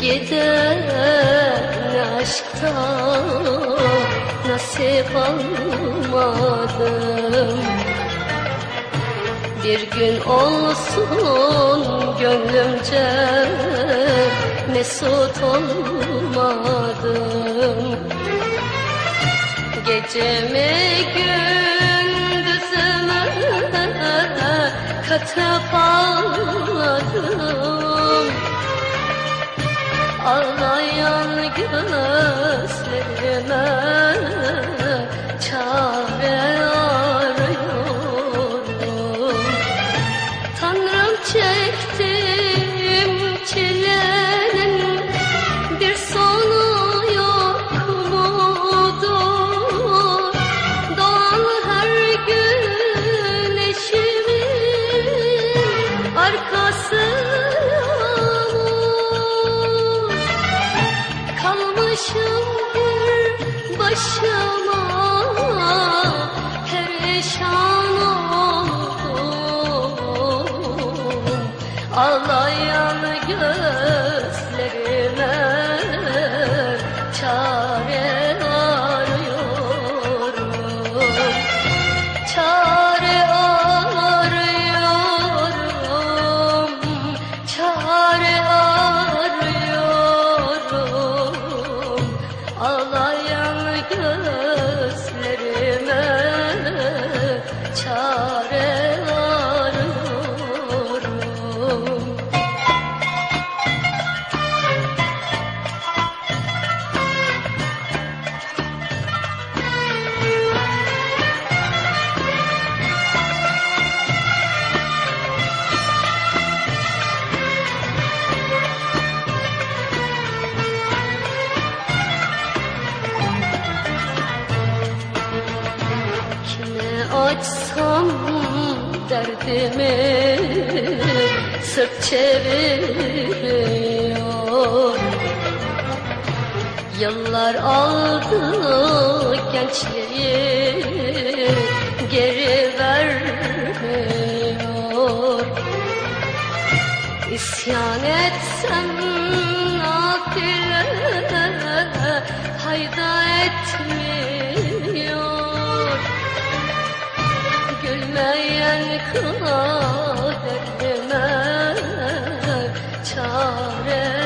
diye ne aşktan nasip almadım Bir gün olsun gönlümce mesut olmadım. Gecemi gündüzüme katıp ağladım Ağlayan gözlerime çare Kalmışım bir başıma perişan oldum. Ağlayan gözlerime çare çare açsam derdimi sırt çeviriyor. Yıllar aldı gençliği geri vermiyor. İsyan etsem Gülmeyen kaderime çare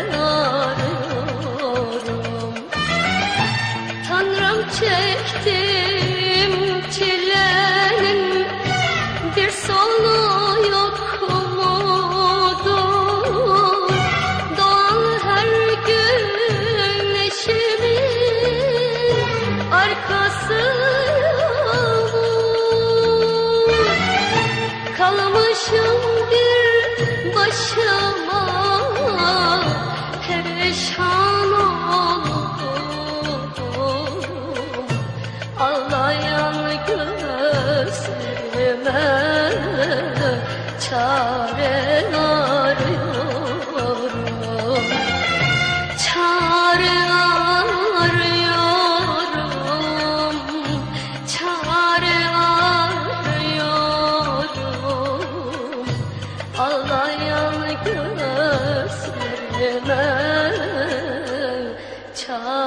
ağlayan gözlerime çare arıyorum. Çare arıyorum. Çare arıyorum. Ağlayan gözlerime çare